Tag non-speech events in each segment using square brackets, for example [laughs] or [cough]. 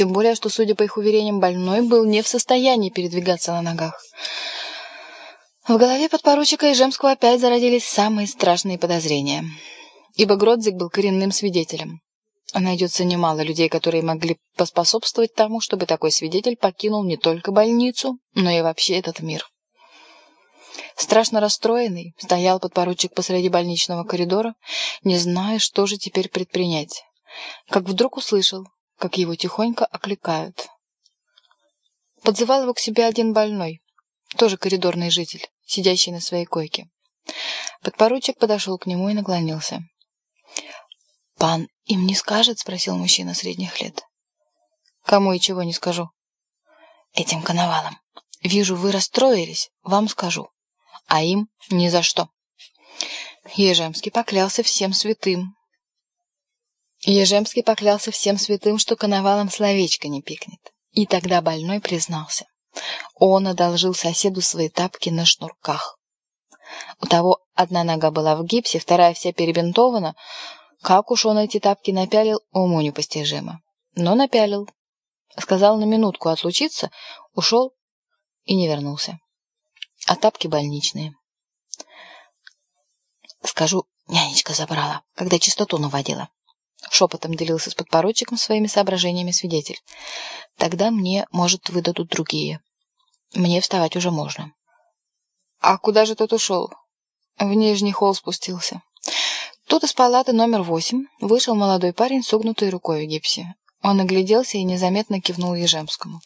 Тем более, что, судя по их уверениям, больной был не в состоянии передвигаться на ногах. В голове подпоручика Ижемского опять зародились самые страшные подозрения, ибо Гродзик был коренным свидетелем. Найдется немало людей, которые могли поспособствовать тому, чтобы такой свидетель покинул не только больницу, но и вообще этот мир. Страшно расстроенный, стоял подпоручик посреди больничного коридора, не зная, что же теперь предпринять. Как вдруг услышал, как его тихонько окликают. Подзывал его к себе один больной, тоже коридорный житель, сидящий на своей койке. Подпоручик подошел к нему и наклонился. «Пан им не скажет?» — спросил мужчина средних лет. «Кому и чего не скажу?» «Этим коновалом. Вижу, вы расстроились, вам скажу. А им ни за что». Ежемский поклялся всем святым. Ежемский поклялся всем святым, что коновалом словечко не пикнет. И тогда больной признался. Он одолжил соседу свои тапки на шнурках. У того одна нога была в гипсе, вторая вся перебинтована, как уж он эти тапки напялил, уму непостижимо. Но напялил. Сказал на минутку отлучиться, ушел и не вернулся. А тапки больничные. Скажу, нянечка забрала, когда чистоту наводила. Шепотом делился с подпоручиком своими соображениями свидетель. Тогда мне, может, выдадут другие. Мне вставать уже можно. А куда же тот ушел? В нижний холл спустился. Тут из палаты номер восемь вышел молодой парень с согнутой рукой в гипсе. Он огляделся и незаметно кивнул Ежемскому.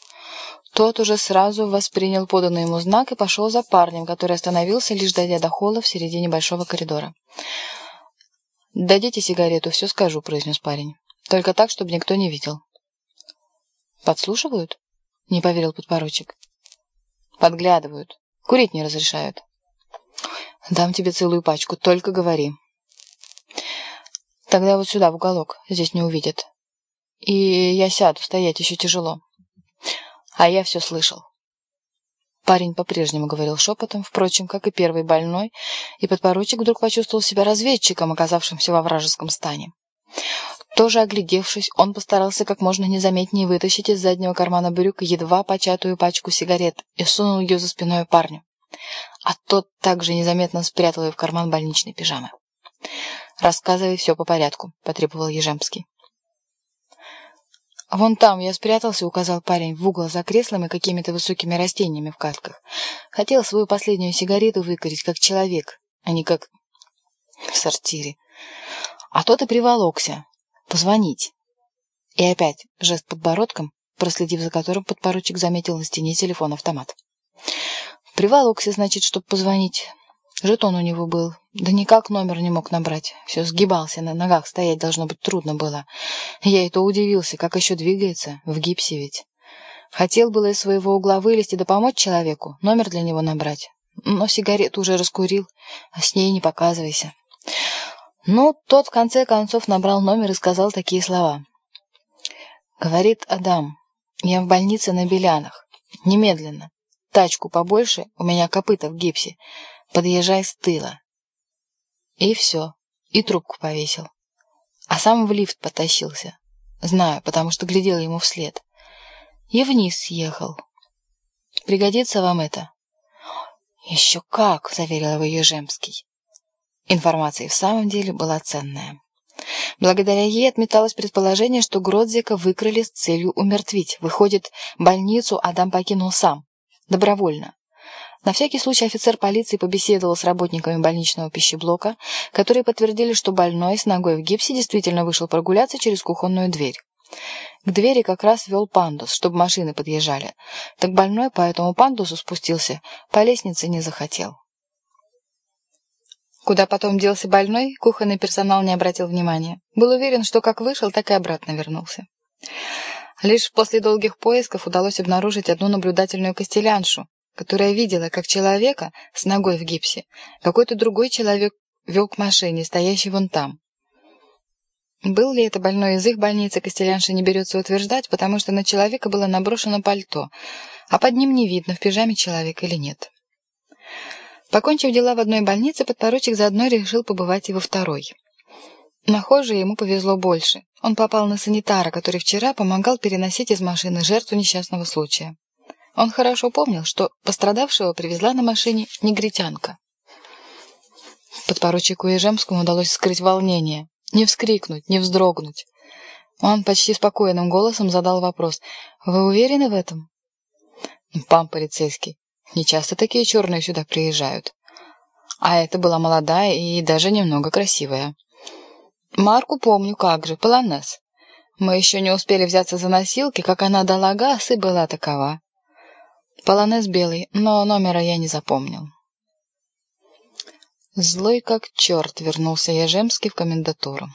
Тот уже сразу воспринял поданный ему знак и пошел за парнем, который остановился, лишь дойдя до холла в середине большого коридора. «Дадите сигарету, все скажу», — произнес парень. «Только так, чтобы никто не видел». «Подслушивают?» — не поверил подпоручик. «Подглядывают. Курить не разрешают». «Дам тебе целую пачку, только говори». Тогда вот сюда, в уголок. Здесь не увидят. И я сяду, стоять еще тяжело. А я все слышал. Парень по-прежнему говорил шепотом, впрочем, как и первый больной, и подпоручик вдруг почувствовал себя разведчиком, оказавшимся во вражеском стане. Тоже оглядевшись, он постарался как можно незаметнее вытащить из заднего кармана брюк едва початую пачку сигарет и сунул ее за спиной парню. А тот также незаметно спрятал ее в карман больничной пижамы. «Рассказывай все по порядку», — потребовал Ежемский. «Вон там я спрятался», — указал парень, в угол за креслом и какими-то высокими растениями в катках. Хотел свою последнюю сигарету выкурить, как человек, а не как в сортире. А тот и приволокся. Позвонить. И опять жест подбородком, проследив за которым подпоручик заметил на стене телефон-автомат. Приволокся, значит, чтобы позвонить. Жетон у него был. Да никак номер не мог набрать. Все сгибался, на ногах стоять должно быть трудно было. Я и то удивился, как еще двигается, в гипсе ведь. Хотел было из своего угла вылезти да помочь человеку, номер для него набрать. Но сигарету уже раскурил, а с ней не показывайся. Ну, тот в конце концов набрал номер и сказал такие слова. Говорит Адам, я в больнице на Белянах. Немедленно. Тачку побольше, у меня копыта в гипсе. Подъезжай с тыла. И все. И трубку повесил. А сам в лифт потащился. Знаю, потому что глядел ему вслед. И вниз съехал. Пригодится вам это? Еще как, заверил его Ежемский. Информация в самом деле была ценная. Благодаря ей отметалось предположение, что Гродзика выкрали с целью умертвить. Выходит, больницу Адам покинул сам. Добровольно. На всякий случай офицер полиции побеседовал с работниками больничного пищеблока, которые подтвердили, что больной с ногой в гипсе действительно вышел прогуляться через кухонную дверь. К двери как раз вел пандус, чтобы машины подъезжали. Так больной по этому пандусу спустился, по лестнице не захотел. Куда потом делся больной, кухонный персонал не обратил внимания. Был уверен, что как вышел, так и обратно вернулся. Лишь после долгих поисков удалось обнаружить одну наблюдательную костеляншу, которая видела, как человека с ногой в гипсе какой-то другой человек вел к машине, стоящей вон там. Был ли это больной из их больницы, Костелянша не берется утверждать, потому что на человека было наброшено пальто, а под ним не видно, в пижаме человек или нет. Покончив дела в одной больнице, подпоручик заодно решил побывать и во второй. На ему повезло больше. Он попал на санитара, который вчера помогал переносить из машины жертву несчастного случая. Он хорошо помнил, что пострадавшего привезла на машине негритянка. Подпоручику Ежемскому удалось скрыть волнение, не вскрикнуть, не вздрогнуть. Он почти спокойным голосом задал вопрос. «Вы уверены в этом?» «Пан полицейский, не часто такие черные сюда приезжают. А это была молодая и даже немного красивая». Марку помню, как же, полонез. Мы еще не успели взяться за носилки, как она дала газ и была такова. Полонез белый, но номера я не запомнил. Злой как черт вернулся Ежемский в комендатуру.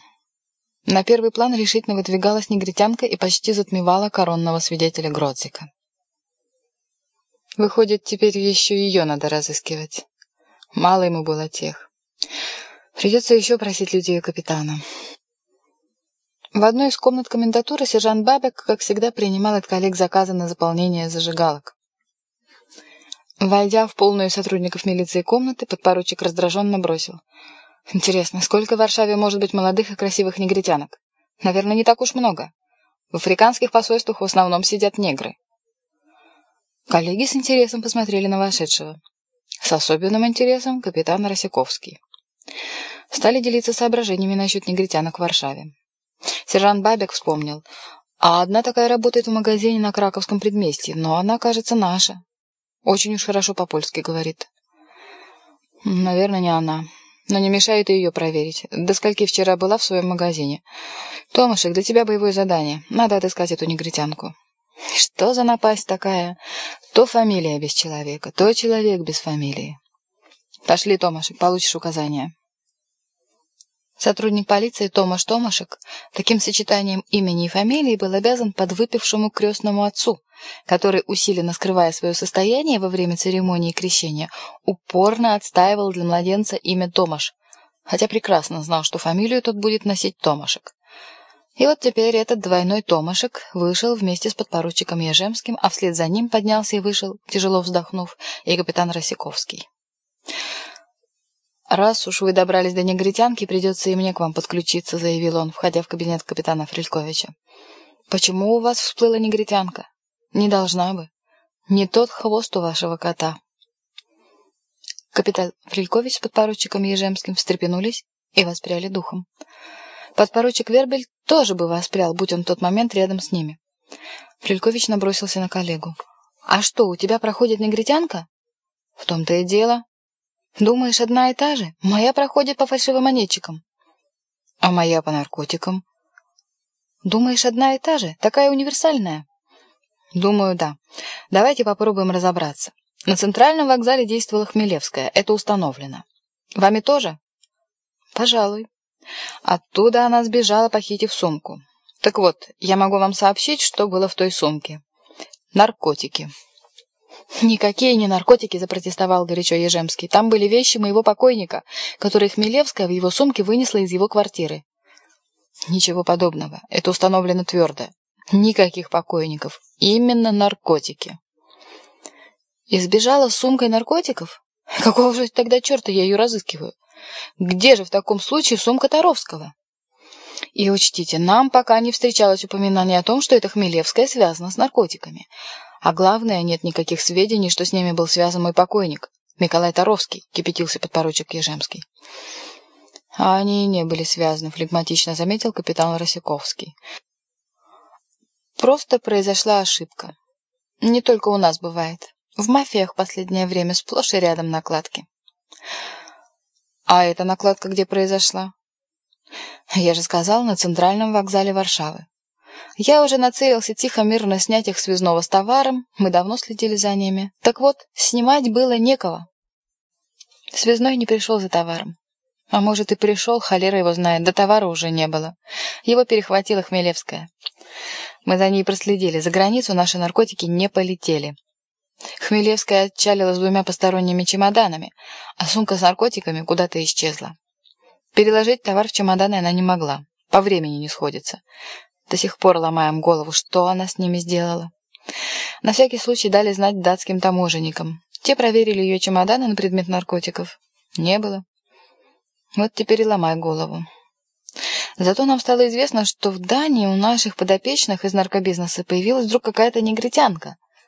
На первый план решительно выдвигалась негритянка и почти затмевала коронного свидетеля Гродзика. Выходит, теперь еще ее надо разыскивать. Мало ему было тех. Придется еще просить людей у капитана. В одной из комнат комендатуры сержант Бабек, как всегда, принимал от коллег заказы на заполнение зажигалок. Войдя в полную сотрудников милиции комнаты, подпоручик раздраженно бросил. «Интересно, сколько в Варшаве может быть молодых и красивых негритянок? Наверное, не так уж много. В африканских посольствах в основном сидят негры». Коллеги с интересом посмотрели на вошедшего. С особенным интересом капитан Росяковский. Стали делиться соображениями насчет негритянок в Варшаве. Сержант Бабик вспомнил. А одна такая работает в магазине на Краковском предместье, но она, кажется, наша. Очень уж хорошо по-польски говорит. Наверное, не она. Но не мешает ее проверить. До скольки вчера была в своем магазине. Томашек, для тебя боевое задание. Надо отыскать эту негритянку. Что за напасть такая? То фамилия без человека, то человек без фамилии. Пошли, Томашек, получишь указания. Сотрудник полиции Томаш Томашек таким сочетанием имени и фамилии был обязан подвыпившему крестному отцу, который, усиленно скрывая свое состояние во время церемонии крещения, упорно отстаивал для младенца имя Томаш, хотя прекрасно знал, что фамилию тот будет носить Томашек. И вот теперь этот двойной Томашек вышел вместе с подпоручиком Ежемским, а вслед за ним поднялся и вышел, тяжело вздохнув, и капитан Росяковский. «Раз уж вы добрались до негритянки, придется и мне к вам подключиться», — заявил он, входя в кабинет капитана Фрельковича. «Почему у вас всплыла негритянка? Не должна бы. Не тот хвост у вашего кота». Капитан Фрелькович с подпоручиком Ежемским встрепенулись и воспряли духом. Подпоручик Вербель тоже бы воспрял, будь он в тот момент рядом с ними. Фрелькович набросился на коллегу. «А что, у тебя проходит негритянка?» «В том-то и дело. Думаешь, одна и та же? Моя проходит по фальшивомонетчикам. А моя по наркотикам. Думаешь, одна и та же? Такая универсальная? Думаю, да. Давайте попробуем разобраться. На центральном вокзале действовала Хмелевская. Это установлено. Вами тоже? Пожалуй. Оттуда она сбежала, похитив сумку. Так вот, я могу вам сообщить, что было в той сумке. Наркотики. «Никакие не наркотики», — запротестовал горячо Ежемский. «Там были вещи моего покойника, которые Хмелевская в его сумке вынесла из его квартиры». «Ничего подобного. Это установлено твердо. Никаких покойников. Именно наркотики». «Избежала с сумкой наркотиков? [laughs] Какого же тогда черта я ее разыскиваю? Где же в таком случае сумка Таровского?» И учтите, нам пока не встречалось упоминание о том, что эта Хмелевская связана с наркотиками. А главное, нет никаких сведений, что с ними был связан мой покойник, Николай Таровский, кипятился подпоручик Ежемский. А они не были связаны, флегматично заметил капитан Росяковский. Просто произошла ошибка. Не только у нас бывает. В мафиях последнее время сплошь и рядом накладки. А эта накладка где произошла? Я же сказал, на центральном вокзале Варшавы. Я уже нацелился тихо-мирно снять их связного с товаром, мы давно следили за ними. Так вот, снимать было некого. Связной не пришел за товаром. А может и пришел, холера его знает, до товара уже не было. Его перехватила Хмелевская. Мы за ней проследили, за границу наши наркотики не полетели. Хмелевская отчалила с двумя посторонними чемоданами, а сумка с наркотиками куда-то исчезла. Переложить товар в чемоданы она не могла, по времени не сходится. До сих пор ломаем голову, что она с ними сделала. На всякий случай дали знать датским таможенникам. Те проверили ее чемоданы на предмет наркотиков. Не было. Вот теперь и ломай голову. Зато нам стало известно, что в Дании у наших подопечных из наркобизнеса появилась вдруг какая-то негритянка.